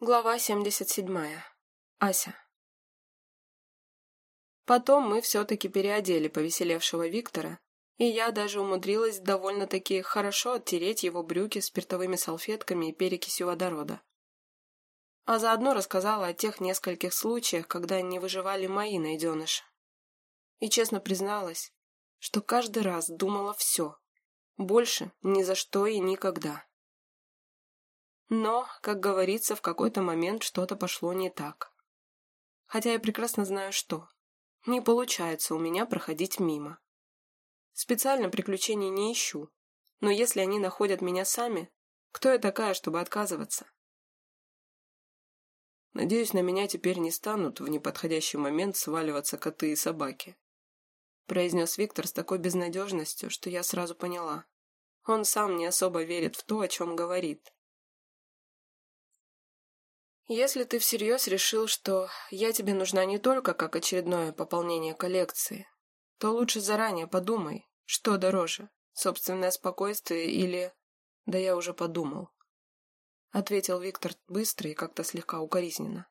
Глава 77. Ася. Потом мы все-таки переодели повеселевшего Виктора, и я даже умудрилась довольно-таки хорошо оттереть его брюки спиртовыми салфетками и перекисью водорода. А заодно рассказала о тех нескольких случаях, когда не выживали мои найденыши. И честно призналась, что каждый раз думала все. Больше ни за что и никогда. Но, как говорится, в какой-то момент что-то пошло не так. Хотя я прекрасно знаю, что. Не получается у меня проходить мимо. Специально приключений не ищу, но если они находят меня сами, кто я такая, чтобы отказываться? Надеюсь, на меня теперь не станут в неподходящий момент сваливаться коты и собаки. Произнес Виктор с такой безнадежностью, что я сразу поняла. Он сам не особо верит в то, о чем говорит. Если ты всерьез решил, что я тебе нужна не только как очередное пополнение коллекции, то лучше заранее подумай, что дороже, собственное спокойствие или... Да я уже подумал. Ответил Виктор быстро и как-то слегка укоризненно.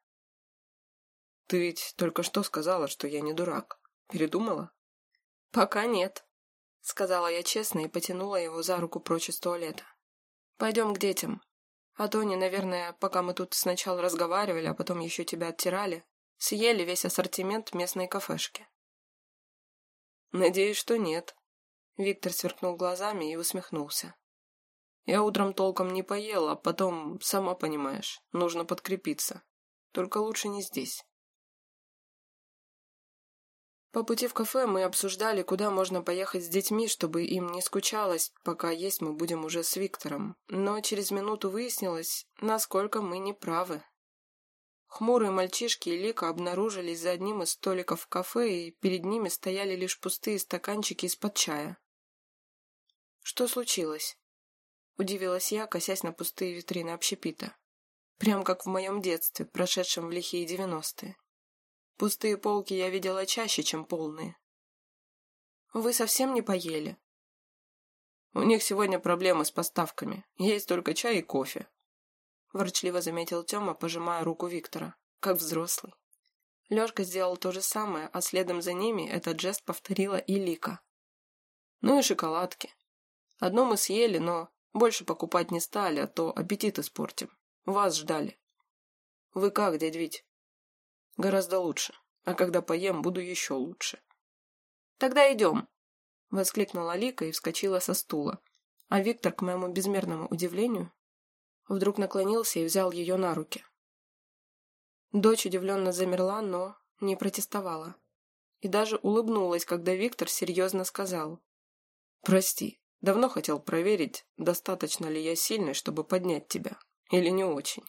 Ты ведь только что сказала, что я не дурак. Передумала? Пока нет, сказала я честно и потянула его за руку прочь из туалета. Пойдем к детям, а то они, наверное, пока мы тут сначала разговаривали, а потом еще тебя оттирали, съели весь ассортимент местной кафешки. Надеюсь, что нет. Виктор сверкнул глазами и усмехнулся. Я утром толком не поел, а потом, сама понимаешь, нужно подкрепиться. Только лучше не здесь. По пути в кафе мы обсуждали, куда можно поехать с детьми, чтобы им не скучалось, пока есть мы будем уже с Виктором. Но через минуту выяснилось, насколько мы не правы. Хмурые мальчишки и Лика обнаружились за одним из столиков в кафе, и перед ними стояли лишь пустые стаканчики из-под чая. «Что случилось?» — удивилась я, косясь на пустые витрины общепита. Прям как в моем детстве, прошедшем в лихие девяностые. Пустые полки я видела чаще, чем полные. Вы совсем не поели? У них сегодня проблемы с поставками. Есть только чай и кофе. Ворчливо заметил Тёма, пожимая руку Виктора, как взрослый. Лёшка сделал то же самое, а следом за ними этот жест повторила и Лика. Ну и шоколадки. Одно мы съели, но больше покупать не стали, а то аппетит испортим. Вас ждали. Вы как, дядь Вить? Гораздо лучше. А когда поем, буду еще лучше. Тогда идем. Воскликнула Лика и вскочила со стула. А Виктор, к моему безмерному удивлению, вдруг наклонился и взял ее на руки. Дочь удивленно замерла, но не протестовала. И даже улыбнулась, когда Виктор серьезно сказал. «Прости, давно хотел проверить, достаточно ли я сильный, чтобы поднять тебя, или не очень».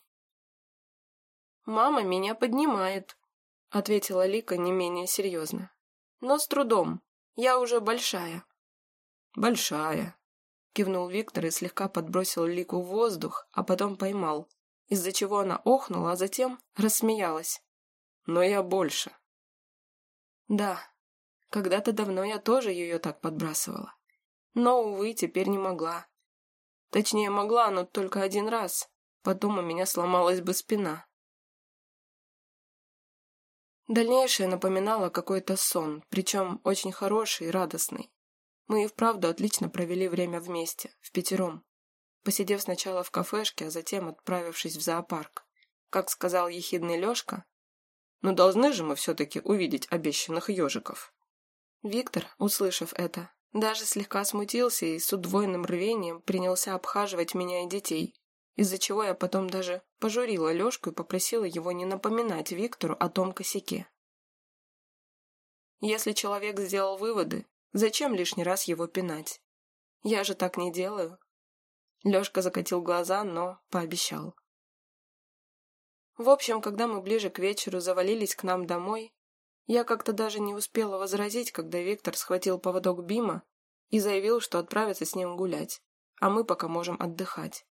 «Мама меня поднимает», — ответила Лика не менее серьезно. «Но с трудом. Я уже большая». «Большая», — кивнул Виктор и слегка подбросил Лику в воздух, а потом поймал, из-за чего она охнула, а затем рассмеялась. «Но я больше». «Да, когда-то давно я тоже ее так подбрасывала. Но, увы, теперь не могла. Точнее, могла, но только один раз. Потом у меня сломалась бы спина. Дальнейшее напоминало какой-то сон, причем очень хороший и радостный. Мы и вправду отлично провели время вместе, в пятером, посидев сначала в кафешке, а затем отправившись в зоопарк. Как сказал ехидный Лешка, «Но «Ну, должны же мы все-таки увидеть обещанных ежиков». Виктор, услышав это, даже слегка смутился и с удвоенным рвением принялся обхаживать меня и детей, из-за чего я потом даже пожурила Лешку и попросила его не напоминать Виктору о том косяке. Если человек сделал выводы, зачем лишний раз его пинать? Я же так не делаю. Лешка закатил глаза, но пообещал. В общем, когда мы ближе к вечеру завалились к нам домой, я как-то даже не успела возразить, когда Виктор схватил поводок Бима и заявил, что отправится с ним гулять, а мы пока можем отдыхать.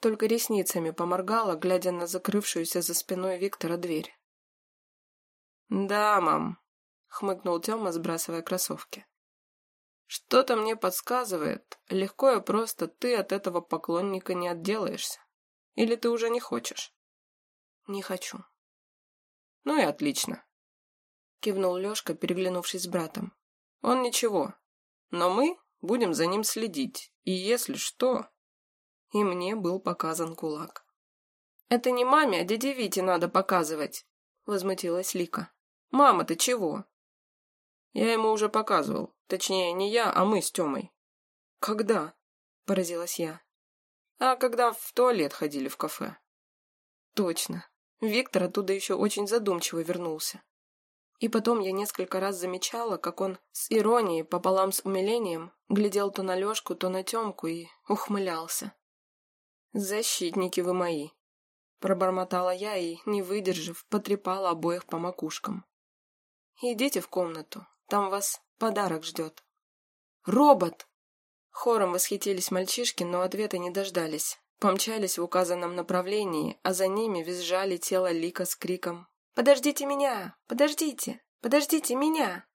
Только ресницами поморгала, глядя на закрывшуюся за спиной Виктора дверь. «Да, мам», — хмыкнул Тёма, сбрасывая кроссовки. «Что-то мне подсказывает, легко и просто ты от этого поклонника не отделаешься. Или ты уже не хочешь?» «Не хочу». «Ну и отлично», — кивнул Лешка, переглянувшись с братом. «Он ничего, но мы будем за ним следить, и если что...» И мне был показан кулак. «Это не маме, а дяде Вите надо показывать», — возмутилась Лика. «Мама, ты чего?» «Я ему уже показывал. Точнее, не я, а мы с Тёмой». «Когда?» — поразилась я. «А когда в туалет ходили в кафе». «Точно. Виктор оттуда еще очень задумчиво вернулся. И потом я несколько раз замечала, как он с иронией пополам с умилением глядел то на Лешку, то на Тёмку и ухмылялся. «Защитники вы мои!» Пробормотала я и, не выдержав, потрепала обоих по макушкам. «Идите в комнату, там вас подарок ждет». «Робот!» Хором восхитились мальчишки, но ответа не дождались. Помчались в указанном направлении, а за ними визжали тело Лика с криком «Подождите меня! Подождите! Подождите меня!»